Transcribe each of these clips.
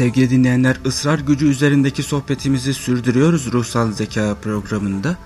Sevgili dinleyenler ısrar gücü üzerindeki sohbetimizi sürdürüyoruz ruhsal zeka programında.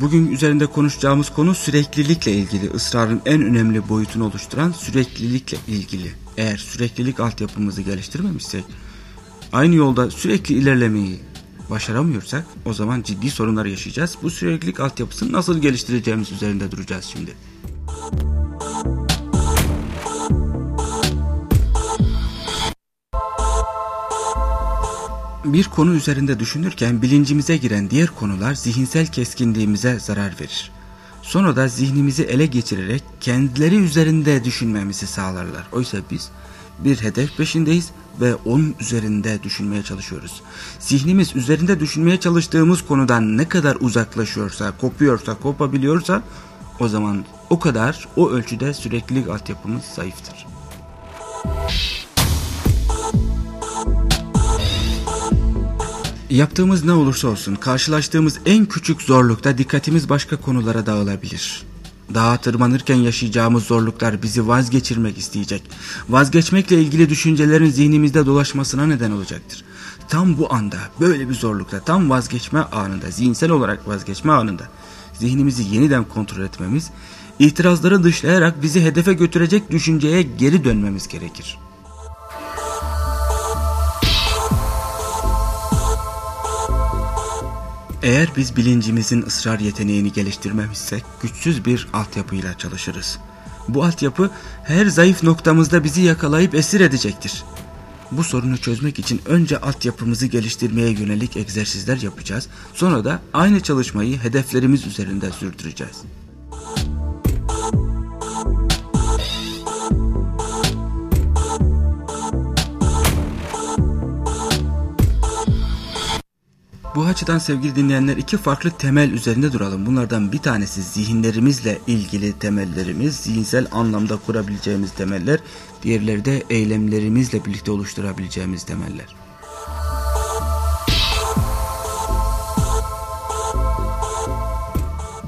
Bugün üzerinde konuşacağımız konu süreklilikle ilgili. Israrın en önemli boyutunu oluşturan süreklilikle ilgili. Eğer süreklilik altyapımızı geliştirmemişsek, aynı yolda sürekli ilerlemeyi başaramıyorsak o zaman ciddi sorunlar yaşayacağız. Bu süreklilik altyapısını nasıl geliştireceğimiz üzerinde duracağız şimdi. Bir konu üzerinde düşünürken bilincimize giren diğer konular zihinsel keskinliğimize zarar verir. Sonra da zihnimizi ele geçirerek kendileri üzerinde düşünmemizi sağlarlar. Oysa biz bir hedef peşindeyiz ve onun üzerinde düşünmeye çalışıyoruz. Zihnimiz üzerinde düşünmeye çalıştığımız konudan ne kadar uzaklaşıyorsa, kopuyorsa, kopabiliyorsa o zaman o kadar o ölçüde süreklilik altyapımız zayıftır. Yaptığımız ne olursa olsun karşılaştığımız en küçük zorlukta dikkatimiz başka konulara dağılabilir. Dağa tırmanırken yaşayacağımız zorluklar bizi vazgeçirmek isteyecek. Vazgeçmekle ilgili düşüncelerin zihnimizde dolaşmasına neden olacaktır. Tam bu anda, böyle bir zorlukta, tam vazgeçme anında, zihinsel olarak vazgeçme anında zihnimizi yeniden kontrol etmemiz, itirazları dışlayarak bizi hedefe götürecek düşünceye geri dönmemiz gerekir. Eğer biz bilincimizin ısrar yeteneğini geliştirmemişsek güçsüz bir altyapıyla çalışırız. Bu altyapı her zayıf noktamızda bizi yakalayıp esir edecektir. Bu sorunu çözmek için önce altyapımızı geliştirmeye yönelik egzersizler yapacağız. Sonra da aynı çalışmayı hedeflerimiz üzerinde sürdüreceğiz. Bu açıdan sevgili dinleyenler iki farklı temel üzerinde duralım. Bunlardan bir tanesi zihinlerimizle ilgili temellerimiz, zihinsel anlamda kurabileceğimiz temeller. Diğerleri de eylemlerimizle birlikte oluşturabileceğimiz temeller.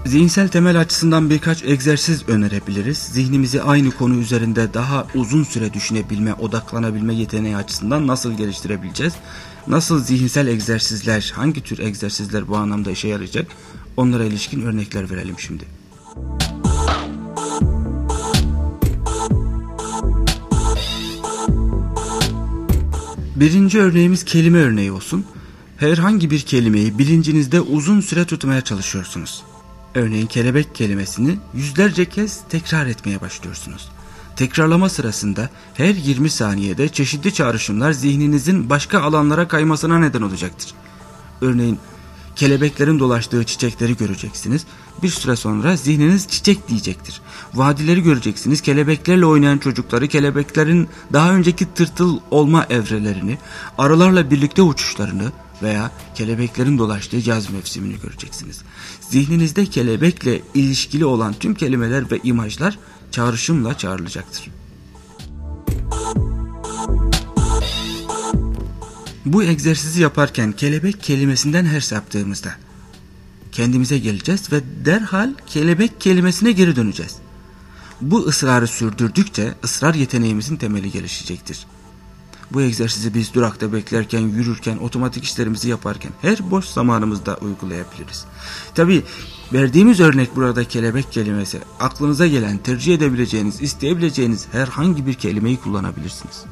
Zihinsel temel açısından birkaç egzersiz önerebiliriz. Zihnimizi aynı konu üzerinde daha uzun süre düşünebilme, odaklanabilme yeteneği açısından nasıl geliştirebileceğiz? Nasıl zihinsel egzersizler, hangi tür egzersizler bu anlamda işe yarayacak? Onlara ilişkin örnekler verelim şimdi. Birinci örneğimiz kelime örneği olsun. Herhangi bir kelimeyi bilincinizde uzun süre tutmaya çalışıyorsunuz. Örneğin kelebek kelimesini yüzlerce kez tekrar etmeye başlıyorsunuz. Tekrarlama sırasında her 20 saniyede çeşitli çağrışımlar zihninizin başka alanlara kaymasına neden olacaktır. Örneğin kelebeklerin dolaştığı çiçekleri göreceksiniz. Bir süre sonra zihniniz çiçek diyecektir. Vadileri göreceksiniz. Kelebeklerle oynayan çocukları, kelebeklerin daha önceki tırtıl olma evrelerini, arılarla birlikte uçuşlarını veya kelebeklerin dolaştığı yaz mevsimini göreceksiniz. Zihninizde kelebekle ilişkili olan tüm kelimeler ve imajlar çağrışımla çağrılacaktır. Bu egzersizi yaparken kelebek kelimesinden her yaptığımızda kendimize geleceğiz ve derhal kelebek kelimesine geri döneceğiz. Bu ısrarı sürdürdükçe ısrar yeteneğimizin temeli gelişecektir. Bu egzersizi biz durakta beklerken, yürürken, otomatik işlerimizi yaparken her boş zamanımızda uygulayabiliriz. Tabi verdiğimiz örnek burada kelebek kelimesi. Aklınıza gelen, tercih edebileceğiniz, isteyebileceğiniz herhangi bir kelimeyi kullanabilirsiniz.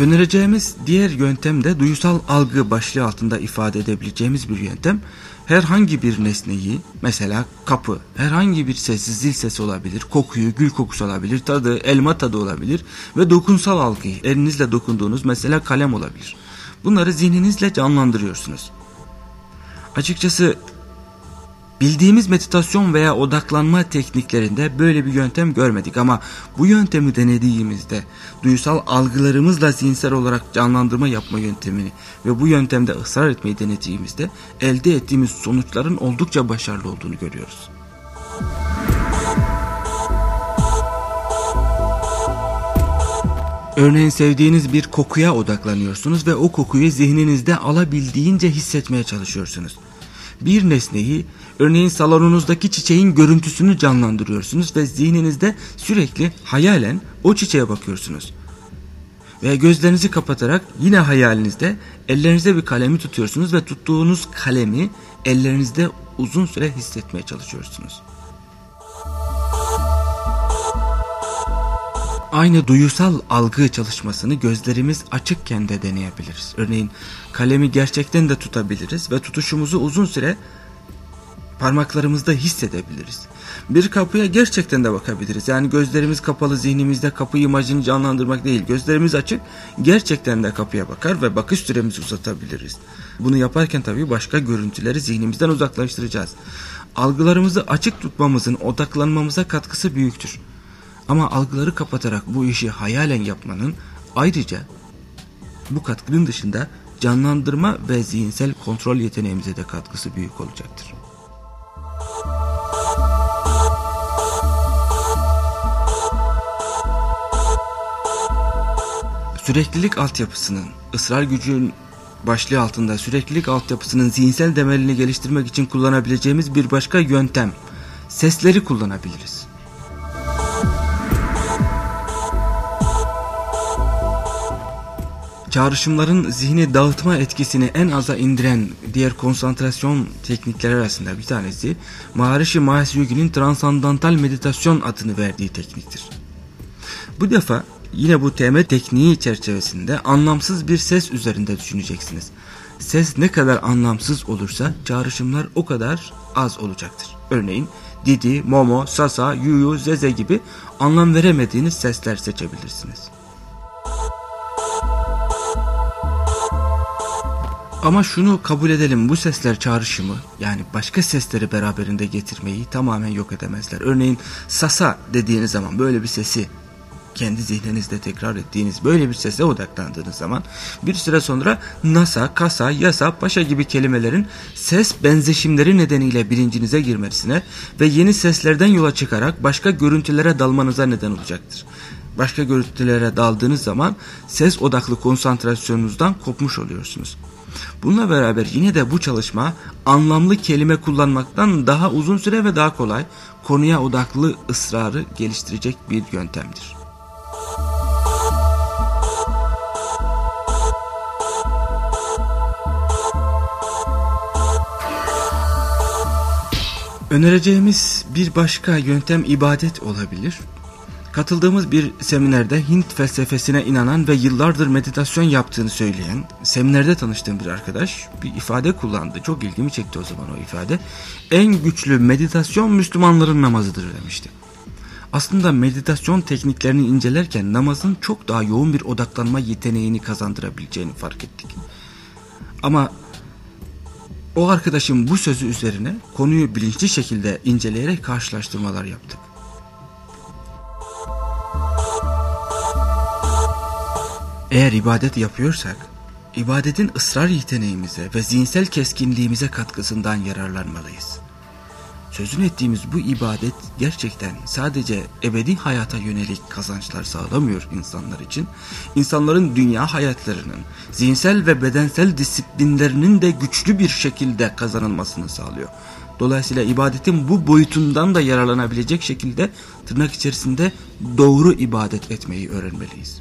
Önereceğimiz diğer yöntem de duysal algı başlığı altında ifade edebileceğimiz bir yöntem herhangi bir nesneyi mesela kapı herhangi bir sesi zil sesi olabilir kokuyu gül kokusu olabilir tadı elma tadı olabilir ve dokunsal algıyı elinizle dokunduğunuz mesela kalem olabilir. Bunları zihninizle canlandırıyorsunuz. Açıkçası Bildiğimiz meditasyon veya odaklanma tekniklerinde böyle bir yöntem görmedik ama bu yöntemi denediğimizde duysal algılarımızla zihinsel olarak canlandırma yapma yöntemini ve bu yöntemde ısrar etmeyi denediğimizde elde ettiğimiz sonuçların oldukça başarılı olduğunu görüyoruz. Örneğin sevdiğiniz bir kokuya odaklanıyorsunuz ve o kokuyu zihninizde alabildiğince hissetmeye çalışıyorsunuz. Bir nesneyi örneğin salonunuzdaki çiçeğin görüntüsünü canlandırıyorsunuz ve zihninizde sürekli hayalen o çiçeğe bakıyorsunuz. Ve gözlerinizi kapatarak yine hayalinizde ellerinizde bir kalemi tutuyorsunuz ve tuttuğunuz kalemi ellerinizde uzun süre hissetmeye çalışıyorsunuz. Aynı duyusal algı çalışmasını gözlerimiz açıkken de deneyebiliriz. Örneğin kalemi gerçekten de tutabiliriz ve tutuşumuzu uzun süre parmaklarımızda hissedebiliriz. Bir kapıya gerçekten de bakabiliriz. Yani gözlerimiz kapalı zihnimizde kapı imajını canlandırmak değil. Gözlerimiz açık gerçekten de kapıya bakar ve bakış süremizi uzatabiliriz. Bunu yaparken tabii başka görüntüleri zihnimizden uzaklaştıracağız. Algılarımızı açık tutmamızın odaklanmamıza katkısı büyüktür. Ama algıları kapatarak bu işi hayalen yapmanın ayrıca bu katkının dışında canlandırma ve zihinsel kontrol yeteneğimize de katkısı büyük olacaktır. Süreklilik altyapısının, ısrar gücün başlığı altında süreklilik altyapısının zihinsel temelini geliştirmek için kullanabileceğimiz bir başka yöntem, sesleri kullanabiliriz. Çağrışımların zihni dağıtma etkisini en aza indiren diğer konsantrasyon teknikleri arasında bir tanesi Maharishi Mahesh Yogi'nin transandantal meditasyon adını verdiği tekniktir. Bu defa yine bu TM tekniği çerçevesinde anlamsız bir ses üzerinde düşüneceksiniz. Ses ne kadar anlamsız olursa çağrışımlar o kadar az olacaktır. Örneğin Didi, Momo, Sasa, Yuyu, Zeze gibi anlam veremediğiniz sesler seçebilirsiniz. Ama şunu kabul edelim bu sesler çağrışımı yani başka sesleri beraberinde getirmeyi tamamen yok edemezler. Örneğin sasa dediğiniz zaman böyle bir sesi kendi zihninizde tekrar ettiğiniz böyle bir sese odaklandığınız zaman bir süre sonra nasa, kasa, yasa, paşa gibi kelimelerin ses benzeşimleri nedeniyle bilincinize girmesine ve yeni seslerden yola çıkarak başka görüntülere dalmanıza neden olacaktır. Başka görüntülere daldığınız zaman ses odaklı konsantrasyonunuzdan kopmuş oluyorsunuz. Bununla beraber yine de bu çalışma anlamlı kelime kullanmaktan daha uzun süre ve daha kolay konuya odaklı ısrarı geliştirecek bir yöntemdir. Önereceğimiz bir başka yöntem ibadet olabilir. Katıldığımız bir seminerde Hint felsefesine inanan ve yıllardır meditasyon yaptığını söyleyen, seminerde tanıştığım bir arkadaş bir ifade kullandı. Çok ilgimi çekti o zaman o ifade. En güçlü meditasyon Müslümanların namazıdır demişti. Aslında meditasyon tekniklerini incelerken namazın çok daha yoğun bir odaklanma yeteneğini kazandırabileceğini fark ettik. Ama o arkadaşım bu sözü üzerine konuyu bilinçli şekilde inceleyerek karşılaştırmalar yaptık. Eğer ibadet yapıyorsak, ibadetin ısrar yeteneğimize ve zihinsel keskinliğimize katkısından yararlanmalıyız. Sözün ettiğimiz bu ibadet gerçekten sadece ebedi hayata yönelik kazançlar sağlamıyor insanlar için. İnsanların dünya hayatlarının, zihinsel ve bedensel disiplinlerinin de güçlü bir şekilde kazanılmasını sağlıyor. Dolayısıyla ibadetin bu boyutundan da yararlanabilecek şekilde tırnak içerisinde doğru ibadet etmeyi öğrenmeliyiz.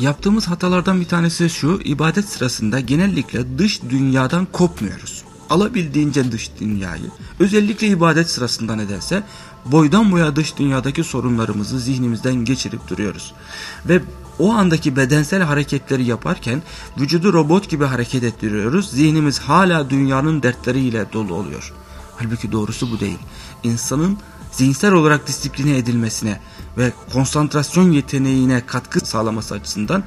Yaptığımız hatalardan bir tanesi şu, ibadet sırasında genellikle dış dünyadan kopmuyoruz. Alabildiğince dış dünyayı, özellikle ibadet sırasında nedense boydan boya dış dünyadaki sorunlarımızı zihnimizden geçirip duruyoruz. Ve o andaki bedensel hareketleri yaparken vücudu robot gibi hareket ettiriyoruz. Zihnimiz hala dünyanın dertleriyle dolu oluyor. Halbuki doğrusu bu değil. İnsanın zihinsel olarak disipline edilmesine ve konsantrasyon yeteneğine katkı sağlaması açısından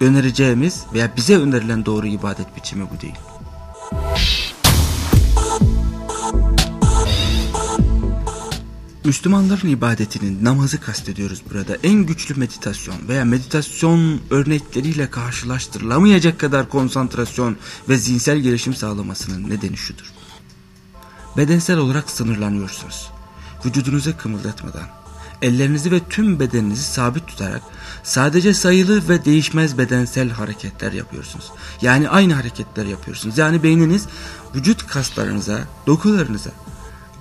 önereceğimiz veya bize önerilen doğru ibadet biçimi bu değil. Müslümanların ibadetinin namazı kastediyoruz burada. En güçlü meditasyon veya meditasyon örnekleriyle karşılaştırılamayacak kadar konsantrasyon ve zihinsel gelişim sağlamasının nedeni şudur. Bedensel olarak sınırlanıyorsunuz. Vücudunuzu kımıldatmadan, ellerinizi ve tüm bedeninizi sabit tutarak sadece sayılı ve değişmez bedensel hareketler yapıyorsunuz. Yani aynı hareketler yapıyorsunuz. Yani beyniniz vücut kaslarınıza, dokularınıza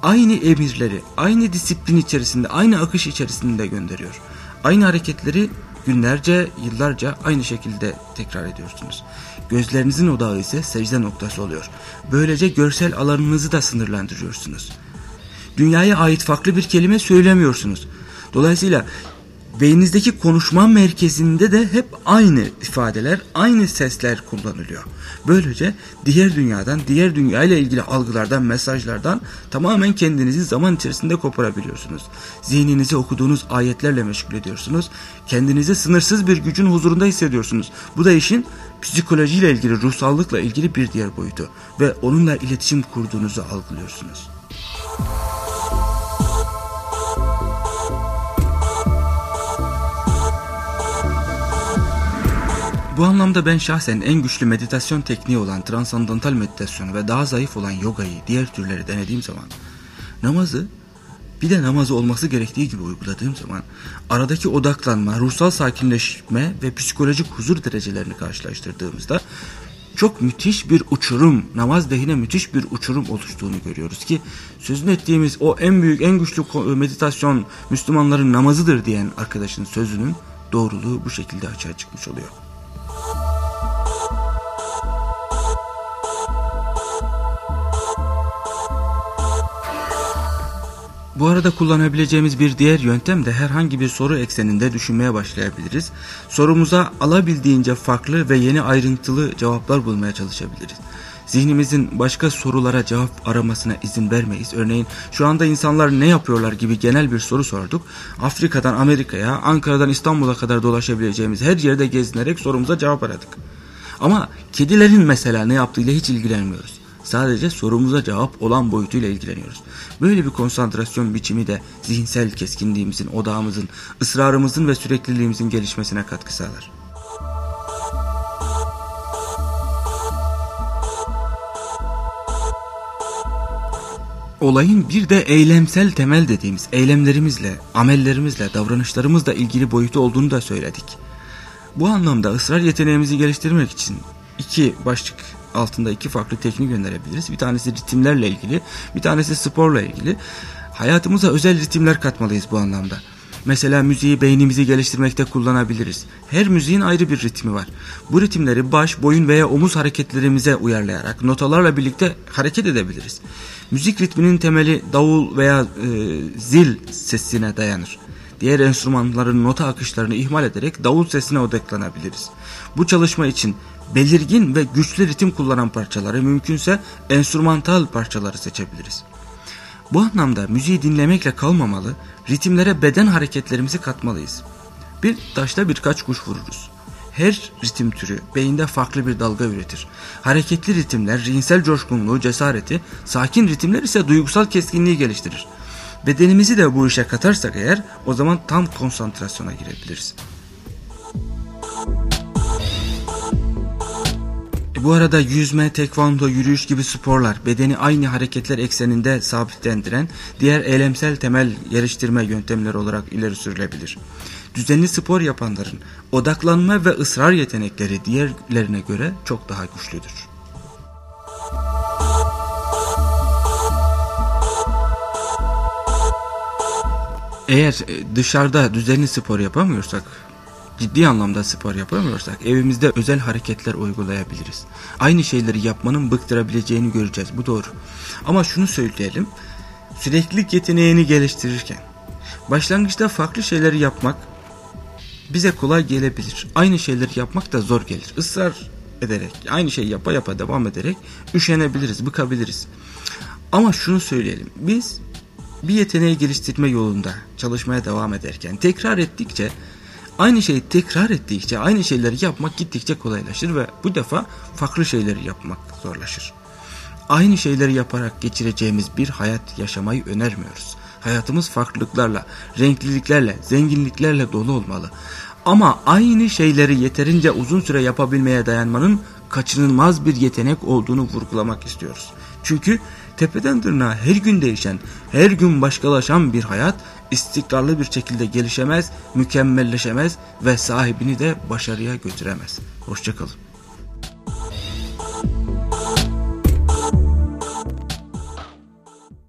aynı emirleri, aynı disiplin içerisinde, aynı akış içerisinde gönderiyor. Aynı hareketleri günlerce, yıllarca aynı şekilde tekrar ediyorsunuz. Gözlerinizin odağı ise secde noktası oluyor. Böylece görsel alanınızı da sınırlandırıyorsunuz. Dünyaya ait farklı bir kelime söylemiyorsunuz. Dolayısıyla beyninizdeki konuşma merkezinde de hep aynı ifadeler, aynı sesler kullanılıyor. Böylece diğer dünyadan, diğer dünya ile ilgili algılardan, mesajlardan tamamen kendinizi zaman içerisinde koparabiliyorsunuz. Zihninizi okuduğunuz ayetlerle meşgul ediyorsunuz. Kendinizi sınırsız bir gücün huzurunda hissediyorsunuz. Bu da işin psikolojiyle ilgili, ruhsallıkla ilgili bir diğer boyutu ve onunla iletişim kurduğunuzu algılıyorsunuz. Bu anlamda ben şahsen en güçlü meditasyon tekniği olan transandantal meditasyonu ve daha zayıf olan yogayı diğer türleri denediğim zaman namazı bir de namazı olması gerektiği gibi uyguladığım zaman aradaki odaklanma, ruhsal sakinleşme ve psikolojik huzur derecelerini karşılaştırdığımızda çok müthiş bir uçurum, namaz lehine müthiş bir uçurum oluştuğunu görüyoruz ki sözünü ettiğimiz o en büyük, en güçlü meditasyon Müslümanların namazıdır diyen arkadaşın sözünün doğruluğu bu şekilde açığa çıkmış oluyor. Bu arada kullanabileceğimiz bir diğer yöntem de herhangi bir soru ekseninde düşünmeye başlayabiliriz. Sorumuza alabildiğince farklı ve yeni ayrıntılı cevaplar bulmaya çalışabiliriz. Zihnimizin başka sorulara cevap aramasına izin vermeyiz. Örneğin şu anda insanlar ne yapıyorlar gibi genel bir soru sorduk. Afrika'dan Amerika'ya, Ankara'dan İstanbul'a kadar dolaşabileceğimiz her yerde gezinerek sorumuza cevap aradık. Ama kedilerin mesela ne yaptığıyla hiç ilgilenmiyoruz. Sadece sorumuza cevap olan boyutuyla ilgileniyoruz. Böyle bir konsantrasyon biçimi de zihinsel keskinliğimizin, odağımızın, ısrarımızın ve sürekliliğimizin gelişmesine katkı sağlar. Olayın bir de eylemsel temel dediğimiz eylemlerimizle, amellerimizle, davranışlarımızla ilgili boyutu olduğunu da söyledik. Bu anlamda ısrar yeteneğimizi geliştirmek için iki başlık altında iki farklı teknik gönderebiliriz. Bir tanesi ritimlerle ilgili, bir tanesi sporla ilgili. Hayatımıza özel ritimler katmalıyız bu anlamda. Mesela müziği beynimizi geliştirmekte kullanabiliriz. Her müziğin ayrı bir ritmi var. Bu ritimleri baş, boyun veya omuz hareketlerimize uyarlayarak notalarla birlikte hareket edebiliriz. Müzik ritminin temeli davul veya e, zil sesine dayanır. Diğer enstrümanların nota akışlarını ihmal ederek davul sesine odaklanabiliriz. Bu çalışma için belirgin ve güçlü ritim kullanan parçaları mümkünse enstrümantal parçaları seçebiliriz. Bu anlamda müziği dinlemekle kalmamalı, ritimlere beden hareketlerimizi katmalıyız. Bir taşla birkaç kuş vururuz. Her ritim türü beyinde farklı bir dalga üretir. Hareketli ritimler zihinsel coşkunluğu, cesareti, sakin ritimler ise duygusal keskinliği geliştirir. Bedenimizi de bu işe katarsak eğer o zaman tam konsantrasyona girebiliriz. Bu arada yüzme, tekvando, yürüyüş gibi sporlar bedeni aynı hareketler ekseninde sabitlendiren diğer eylemsel temel geliştirme yöntemleri olarak ileri sürülebilir. Düzenli spor yapanların odaklanma ve ısrar yetenekleri diğerlerine göre çok daha güçlüdür. Eğer e, dışarıda düzenli spor yapamıyorsak ciddi anlamda spor yapamıyorsak evimizde özel hareketler uygulayabiliriz. Aynı şeyleri yapmanın bıktırabileceğini göreceğiz. Bu doğru. Ama şunu söyleyelim. Süreklilik yeteneğini geliştirirken başlangıçta farklı şeyleri yapmak bize kolay gelebilir. Aynı şeyleri yapmak da zor gelir. Israr ederek, aynı şeyi yapa yapa devam ederek üşenebiliriz, bıkabiliriz. Ama şunu söyleyelim. Biz bir yeteneği geliştirme yolunda çalışmaya devam ederken tekrar ettikçe Aynı şeyi tekrar ettikçe aynı şeyleri yapmak gittikçe kolaylaşır ve bu defa farklı şeyleri yapmak zorlaşır. Aynı şeyleri yaparak geçireceğimiz bir hayat yaşamayı önermiyoruz. Hayatımız farklılıklarla, renkliliklerle, zenginliklerle dolu olmalı. Ama aynı şeyleri yeterince uzun süre yapabilmeye dayanmanın kaçınılmaz bir yetenek olduğunu vurgulamak istiyoruz. Çünkü tepeden tırnağa her gün değişen, her gün başkalaşan bir hayat istikrarlı bir şekilde gelişemez, mükemmelleşemez ve sahibini de başarıya götüremez. Hoşçakalın.